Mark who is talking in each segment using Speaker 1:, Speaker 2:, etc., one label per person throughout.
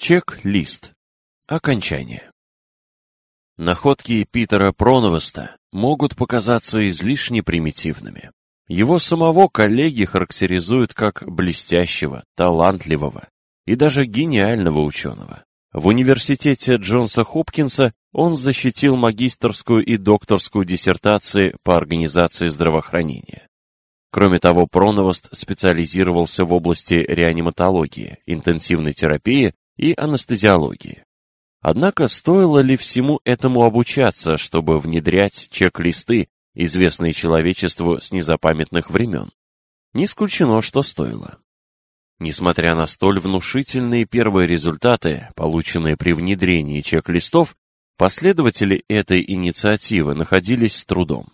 Speaker 1: Чек-лист. Окончание. Находки Питера Проновоста могут показаться излишне примитивными. Его самого коллеги характеризуют как блестящего, талантливого и даже гениального ученого. В университете Джонса Хопкинса он защитил магистерскую и докторскую диссертации по организации здравоохранения. Кроме того, Проновост специализировался в области реаниматологии, интенсивной терапии и анестезиологии. Однако стоило ли всему этому обучаться, чтобы внедрять чек-листы, известные человечеству с незапамятных времен? Не исключено, что стоило. Несмотря на столь внушительные первые результаты, полученные при внедрении чек-листов, последователи этой инициативы находились с трудом.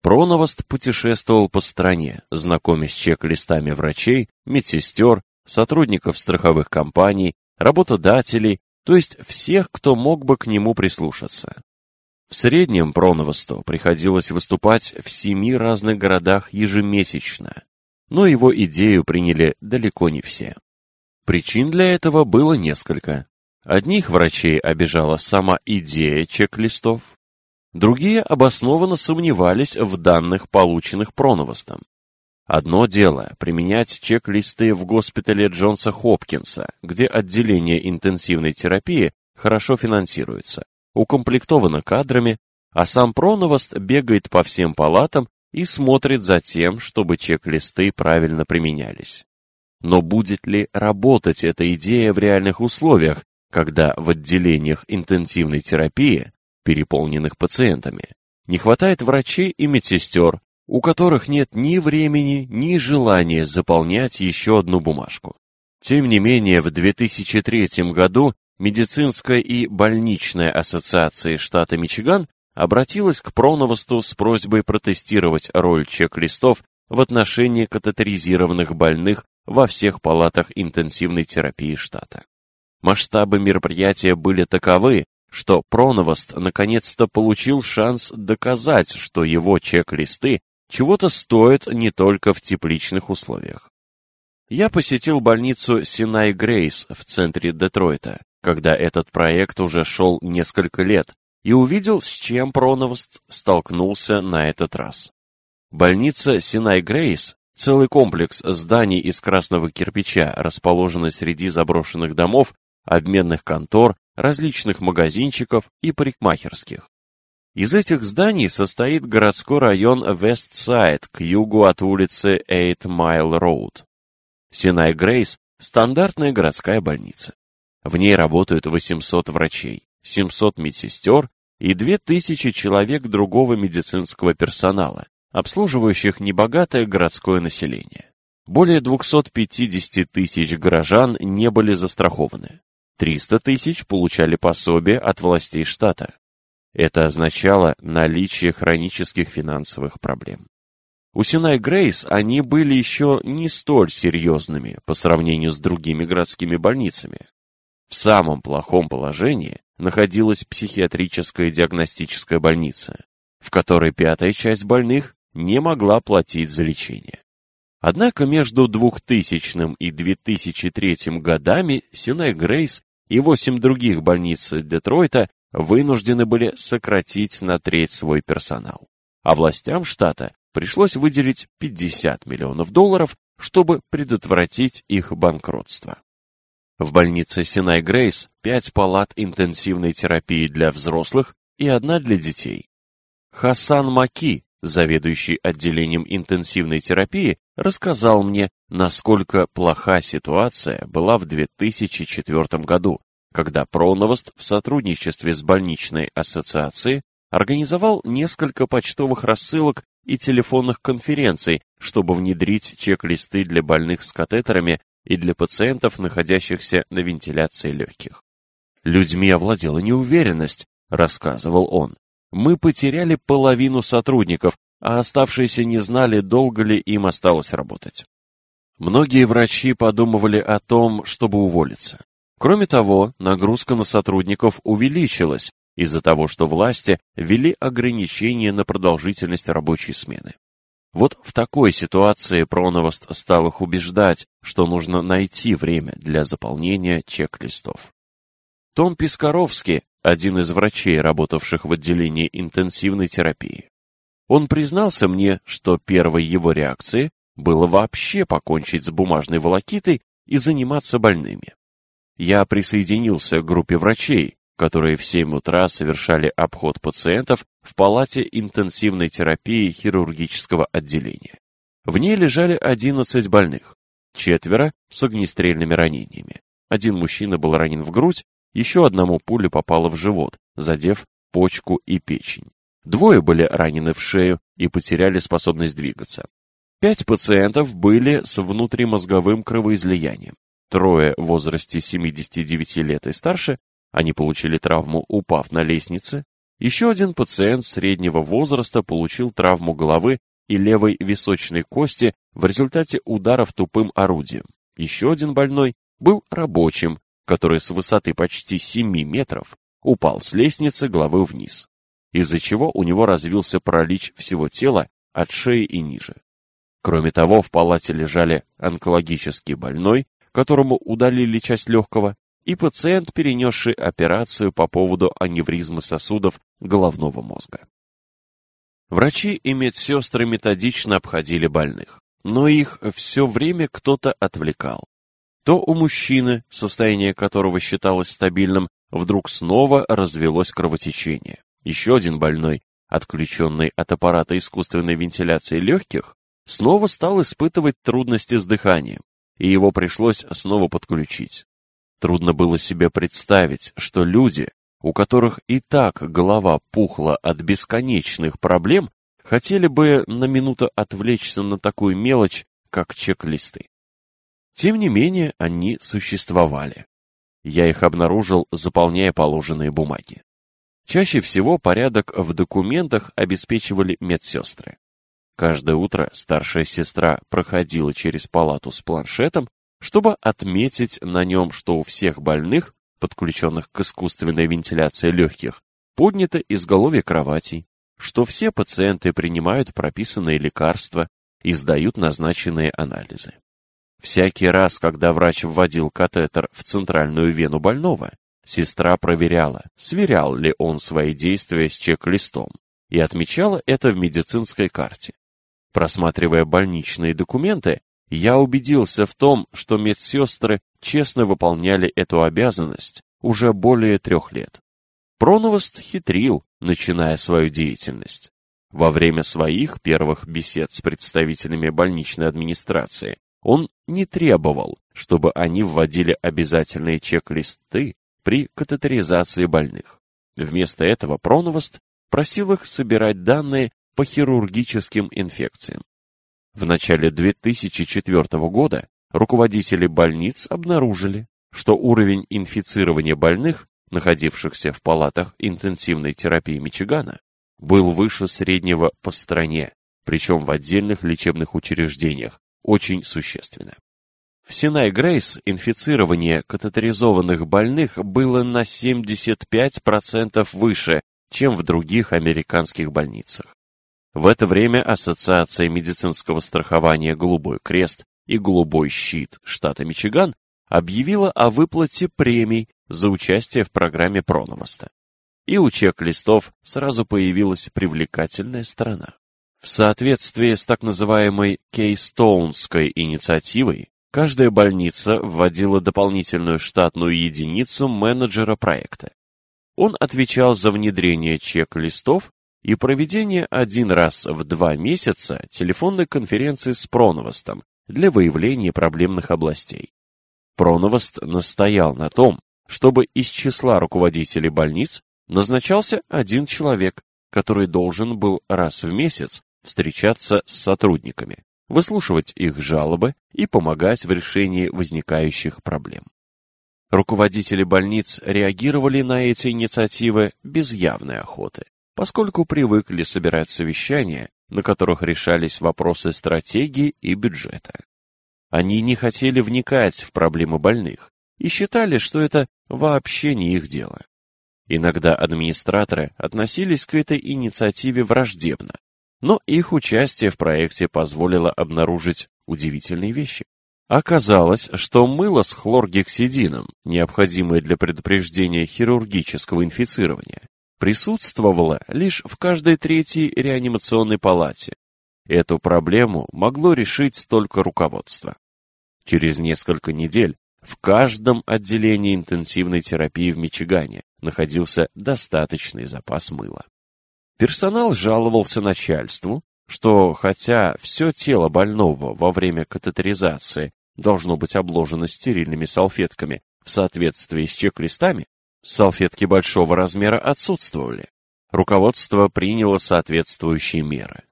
Speaker 1: Проновост путешествовал по стране, знакомясь с чек-листами врачей, медсестер, сотрудников страховых компаний, работодателей, то есть всех, кто мог бы к нему прислушаться. В среднем Проновосту приходилось выступать в семи разных городах ежемесячно, но его идею приняли далеко не все. Причин для этого было несколько. Одних врачей обижала сама идея чек-листов, другие обоснованно сомневались в данных, полученных Проновостом. Одно дело – применять чек-листы в госпитале Джонса Хопкинса, где отделение интенсивной терапии хорошо финансируется, укомплектовано кадрами, а сам Проновост бегает по всем палатам и смотрит за тем, чтобы чек-листы правильно применялись. Но будет ли работать эта идея в реальных условиях, когда в отделениях интенсивной терапии, переполненных пациентами, не хватает врачей и медсестер, у которых нет ни времени, ни желания заполнять еще одну бумажку. Тем не менее, в 2003 году Медицинская и больничная ассоциации штата Мичиган обратилась к Проновосту с просьбой протестировать роль чек-листов в отношении катетеризированных больных во всех палатах интенсивной терапии штата. Масштабы мероприятия были таковы, что Проновост наконец-то получил шанс доказать, что его чек-листы чего-то стоят не только в тепличных условиях. Я посетил больницу Синай Грейс в центре Детройта, когда этот проект уже шел несколько лет, и увидел, с чем Проновост столкнулся на этот раз. Больница Синай Грейс, целый комплекс зданий из красного кирпича, расположенный среди заброшенных домов, обменных контор, различных магазинчиков и парикмахерских. Из этих зданий состоит городской район Вестсайд к югу от улицы Eight Mile Road. Синай Грейс – стандартная городская больница. В ней работают 800 врачей, 700 медсестер и 2000 человек другого медицинского персонала, обслуживающих небогатое городское население. Более 250 тысяч горожан не были застрахованы. 300 тысяч получали пособие от властей штата. Это означало наличие хронических финансовых проблем. У Синай Грейс они были еще не столь серьезными по сравнению с другими городскими больницами. В самом плохом положении находилась психиатрическая диагностическая больница, в которой пятая часть больных не могла платить за лечение. Однако между 2000 и 2003 годами Синай Грейс и восемь других больниц Детройта вынуждены были сократить на треть свой персонал. А властям штата пришлось выделить 50 миллионов долларов, чтобы предотвратить их банкротство. В больнице Синай Грейс пять палат интенсивной терапии для взрослых и одна для детей. Хасан Маки, заведующий отделением интенсивной терапии, рассказал мне, насколько плоха ситуация была в 2004 году, когда Проновост в сотрудничестве с больничной ассоциацией организовал несколько почтовых рассылок и телефонных конференций, чтобы внедрить чек-листы для больных с катетерами и для пациентов, находящихся на вентиляции легких. «Людьми овладела неуверенность», — рассказывал он. «Мы потеряли половину сотрудников, а оставшиеся не знали, долго ли им осталось работать». Многие врачи подумывали о том, чтобы уволиться. Кроме того, нагрузка на сотрудников увеличилась из-за того, что власти ввели ограничения на продолжительность рабочей смены. Вот в такой ситуации Проновост стал их убеждать, что нужно найти время для заполнения чек-листов. Том Пискаровский, один из врачей, работавших в отделении интенсивной терапии. Он признался мне, что первой его реакцией было вообще покончить с бумажной волокитой и заниматься больными. Я присоединился к группе врачей, которые в 7 утра совершали обход пациентов в палате интенсивной терапии хирургического отделения. В ней лежали 11 больных, четверо с огнестрельными ранениями. Один мужчина был ранен в грудь, еще одному пуля попала в живот, задев почку и печень. Двое были ранены в шею и потеряли способность двигаться. Пять пациентов были с внутримозговым кровоизлиянием. Трое в возрасте 79 лет и старше, они получили травму, упав на лестнице. Еще один пациент среднего возраста получил травму головы и левой височной кости в результате ударов тупым орудием. Еще один больной был рабочим, который с высоты почти 7 метров упал с лестницы головы вниз, из-за чего у него развился паралич всего тела от шеи и ниже. Кроме того, в палате лежали онкологический больной, которому удалили часть легкого, и пациент, перенесший операцию по поводу аневризмы сосудов головного мозга. Врачи и медсестры методично обходили больных, но их все время кто-то отвлекал. То у мужчины, состояние которого считалось стабильным, вдруг снова развелось кровотечение. Еще один больной, отключенный от аппарата искусственной вентиляции легких, снова стал испытывать трудности с дыханием, и его пришлось снова подключить. Трудно было себе представить, что люди, у которых и так голова пухла от бесконечных проблем, хотели бы на минуту отвлечься на такую мелочь, как чек-листы. Тем не менее, они существовали. Я их обнаружил, заполняя положенные бумаги. Чаще всего порядок в документах обеспечивали медсестры. Каждое утро старшая сестра проходила через палату с планшетом, чтобы отметить на нем, что у всех больных, подключенных к искусственной вентиляции легких, поднято изголовье кроватей, что все пациенты принимают прописанные лекарства и сдают назначенные анализы. Всякий раз, когда врач вводил катетер в центральную вену больного, сестра проверяла, сверял ли он свои действия с чек-листом, и отмечала это в медицинской карте. Просматривая больничные документы, я убедился в том, что медсестры честно выполняли эту обязанность уже более трех лет. Проновост хитрил, начиная свою деятельность. Во время своих первых бесед с представителями больничной администрации он не требовал, чтобы они вводили обязательные чек-листы при катетеризации больных. Вместо этого Проновост просил их собирать данные по хирургическим инфекциям. В начале 2004 года руководители больниц обнаружили, что уровень инфицирования больных, находившихся в палатах интенсивной терапии Мичигана, был выше среднего по стране, причем в отдельных лечебных учреждениях, очень существенно. В Синай Грейс инфицирование катетеризованных больных было на 75% выше, чем в других американских больницах. В это время Ассоциация медицинского страхования «Голубой крест» и «Голубой щит» штата Мичиган объявила о выплате премий за участие в программе Прономоста. И у чек-листов сразу появилась привлекательная сторона. В соответствии с так называемой Кейстоунской инициативой, каждая больница вводила дополнительную штатную единицу менеджера проекта. Он отвечал за внедрение чек-листов и проведение один раз в два месяца телефонной конференции с Проновостом для выявления проблемных областей. Проновост настоял на том, чтобы из числа руководителей больниц назначался один человек, который должен был раз в месяц встречаться с сотрудниками, выслушивать их жалобы и помогать в решении возникающих проблем. Руководители больниц реагировали на эти инициативы без явной охоты, поскольку привыкли собирать совещания, на которых решались вопросы стратегии и бюджета. Они не хотели вникать в проблемы больных и считали, что это вообще не их дело. Иногда администраторы относились к этой инициативе враждебно, но их участие в проекте позволило обнаружить удивительные вещи. Оказалось, что мыло с хлоргексидином, необходимое для предупреждения хирургического инфицирования, присутствовало лишь в каждой третьей реанимационной палате. Эту проблему могло решить только руководство. Через несколько недель в каждом отделении интенсивной терапии в Мичигане находился достаточный запас мыла. Персонал жаловался начальству, что хотя все тело больного во время катетеризации должно быть обложено стерильными салфетками в соответствии с чек-листами, салфетки большого размера отсутствовали. Руководство приняло соответствующие меры.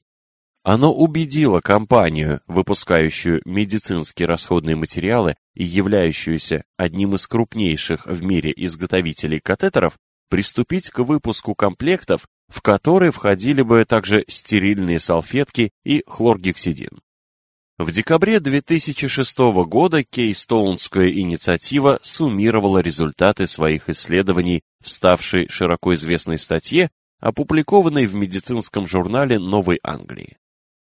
Speaker 1: Оно убедило компанию, выпускающую медицинские расходные материалы и являющуюся одним из крупнейших в мире изготовителей катетеров, приступить к выпуску комплектов, в которые входили бы также стерильные салфетки и хлоргексидин. В декабре 2006 года Кейстоунская инициатива суммировала результаты своих исследований в ставшей широко известной статье, опубликованной в медицинском журнале Новой Англии.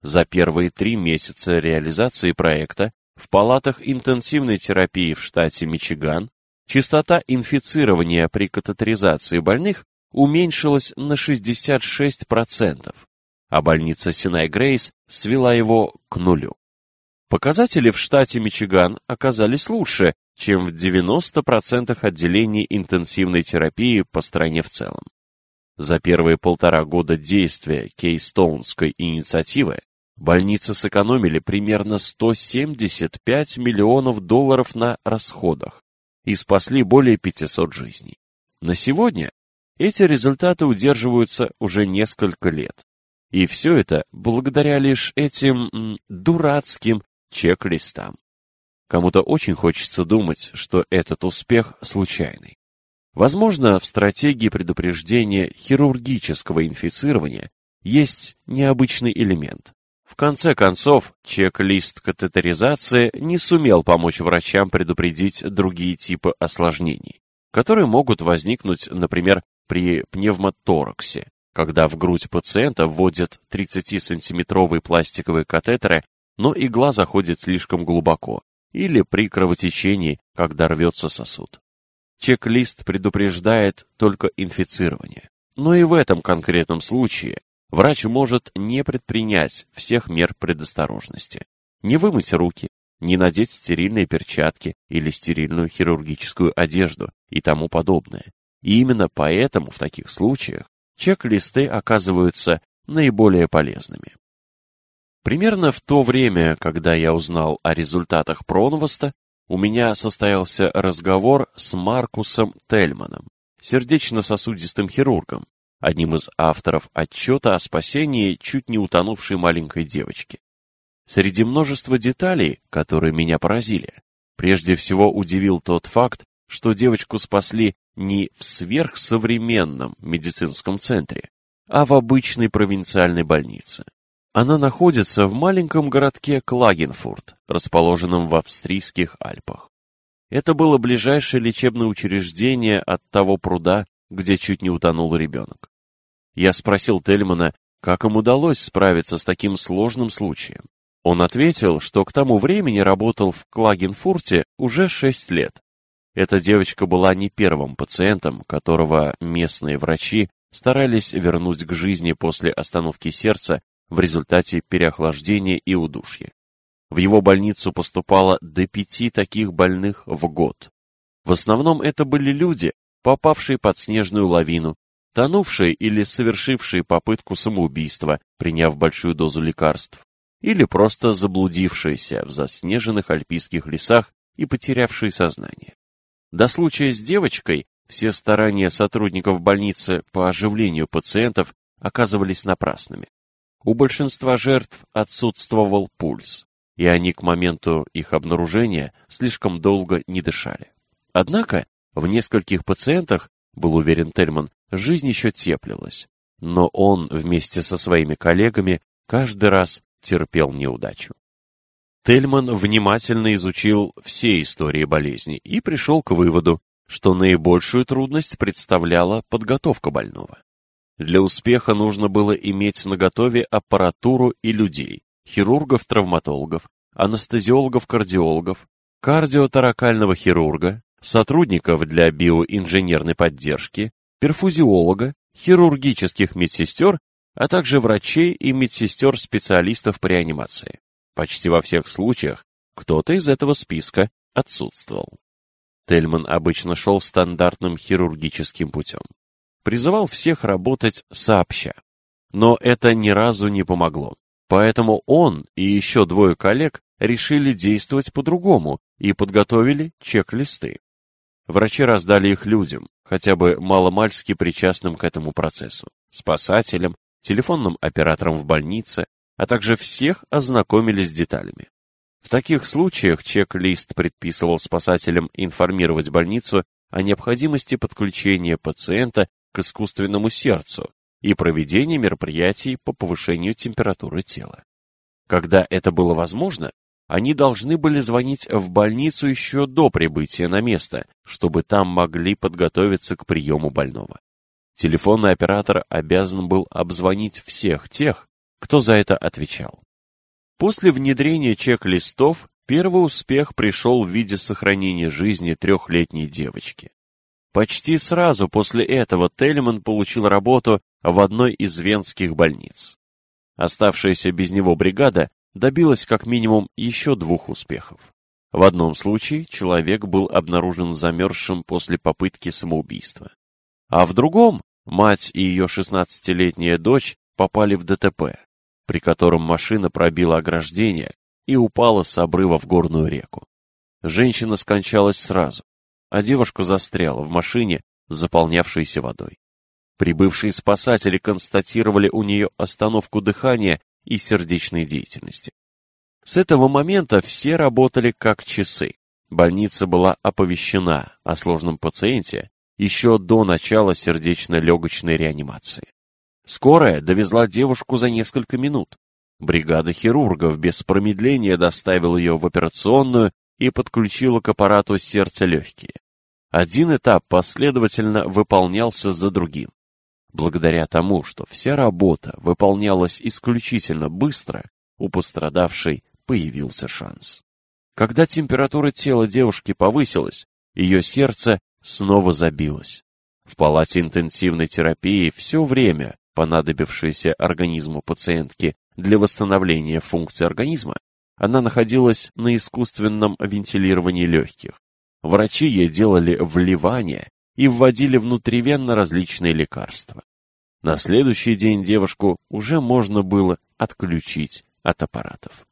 Speaker 1: За первые три месяца реализации проекта в палатах интенсивной терапии в штате Мичиган частота инфицирования при катетеризации больных уменьшилась на 66%, а больница Синай Грейс свела его к нулю. Показатели в штате Мичиган оказались лучше, чем в 90% отделений интенсивной терапии по стране в целом. За первые полтора года действия Кейстоунской инициативы больницы сэкономили примерно 175 миллионов долларов на расходах и спасли более 500 жизней. На сегодня эти результаты удерживаются уже несколько лет. И все это благодаря лишь этим м, дурацким чек-листам. Кому-то очень хочется думать, что этот успех случайный. Возможно, в стратегии предупреждения хирургического инфицирования есть необычный элемент. В конце концов, чек-лист катетеризации не сумел помочь врачам предупредить другие типы осложнений, которые могут возникнуть, например, при пневмотораксе, когда в грудь пациента вводят 30-сантиметровые пластиковые катетеры но игла заходит слишком глубоко, или при кровотечении, когда рвется сосуд. Чек-лист предупреждает только инфицирование. Но и в этом конкретном случае врач может не предпринять всех мер предосторожности. Не вымыть руки, не надеть стерильные перчатки или стерильную хирургическую одежду и тому подобное. И именно поэтому в таких случаях чек-листы оказываются наиболее полезными. Примерно в то время, когда я узнал о результатах Пронвоста, у меня состоялся разговор с Маркусом Тельманом, сердечно-сосудистым хирургом, одним из авторов отчета о спасении чуть не утонувшей маленькой девочки. Среди множества деталей, которые меня поразили, прежде всего удивил тот факт, что девочку спасли не в сверхсовременном медицинском центре, а в обычной провинциальной больнице. Она находится в маленьком городке Клагенфурт, расположенном в австрийских Альпах. Это было ближайшее лечебное учреждение от того пруда, где чуть не утонул ребенок. Я спросил Тельмана, как им удалось справиться с таким сложным случаем. Он ответил, что к тому времени работал в Клагенфурте уже шесть лет. Эта девочка была не первым пациентом, которого местные врачи старались вернуть к жизни после остановки сердца в результате переохлаждения и удушья. В его больницу поступало до пяти таких больных в год. В основном это были люди, попавшие под снежную лавину, тонувшие или совершившие попытку самоубийства, приняв большую дозу лекарств, или просто заблудившиеся в заснеженных альпийских лесах и потерявшие сознание. До случая с девочкой все старания сотрудников больницы по оживлению пациентов оказывались напрасными. У большинства жертв отсутствовал пульс, и они к моменту их обнаружения слишком долго не дышали. Однако в нескольких пациентах, был уверен Тельман, жизнь еще теплилась, но он вместе со своими коллегами каждый раз терпел неудачу. Тельман внимательно изучил все истории болезни и пришел к выводу, что наибольшую трудность представляла подготовка больного. Для успеха нужно было иметь наготове аппаратуру и людей, хирургов-травматологов, анестезиологов-кардиологов, кардиоторакального хирурга, сотрудников для биоинженерной поддержки, перфузиолога, хирургических медсестер, а также врачей и медсестер-специалистов по реанимации. Почти во всех случаях кто-то из этого списка отсутствовал. Тельман обычно шел стандартным хирургическим путем. Призывал всех работать сообща. Но это ни разу не помогло. Поэтому он и еще двое коллег решили действовать по-другому и подготовили чек-листы. Врачи раздали их людям, хотя бы маломальски причастным к этому процессу, спасателям, телефонным операторам в больнице, а также всех ознакомили с деталями. В таких случаях чек-лист предписывал спасателям информировать больницу о необходимости подключения пациента к искусственному сердцу и проведения мероприятий по повышению температуры тела. Когда это было возможно, они должны были звонить в больницу еще до прибытия на место, чтобы там могли подготовиться к приему больного. Телефонный оператор обязан был обзвонить всех тех, кто за это отвечал. После внедрения чек-листов первый успех пришел в виде сохранения жизни трехлетней девочки. Почти сразу после этого Тельман получил работу в одной из венских больниц. Оставшаяся без него бригада добилась как минимум еще двух успехов. В одном случае человек был обнаружен замерзшим после попытки самоубийства. А в другом мать и ее 16-летняя дочь попали в ДТП, при котором машина пробила ограждение и упала с обрыва в горную реку. Женщина скончалась сразу, а девушка застряла в машине, заполнявшейся водой. Прибывшие спасатели констатировали у нее остановку дыхания и сердечной деятельности. С этого момента все работали как часы. Больница была оповещена о сложном пациенте еще до начала сердечно-легочной реанимации. Скорая довезла девушку за несколько минут. Бригада хирургов без промедления доставила ее в операционную и подключила к аппарату сердце-легкие. Один этап последовательно выполнялся за другим. Благодаря тому, что вся работа выполнялась исключительно быстро, у пострадавшей появился шанс. Когда температура тела девушки повысилась, ее сердце снова забилось. В палате интенсивной терапии все время, понадобившееся организму пациентки для восстановления функций организма, она находилась на искусственном вентилировании легких. Врачи ей делали вливания и вводили внутривенно различные лекарства. На следующий день девушку уже можно было отключить от аппаратов.